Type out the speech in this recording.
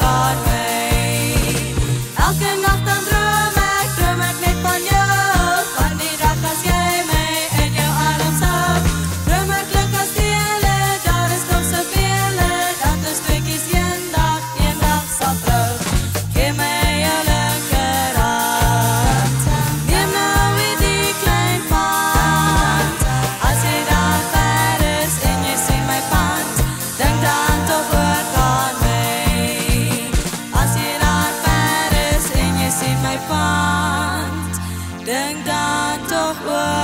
heart. denk daar toch wel.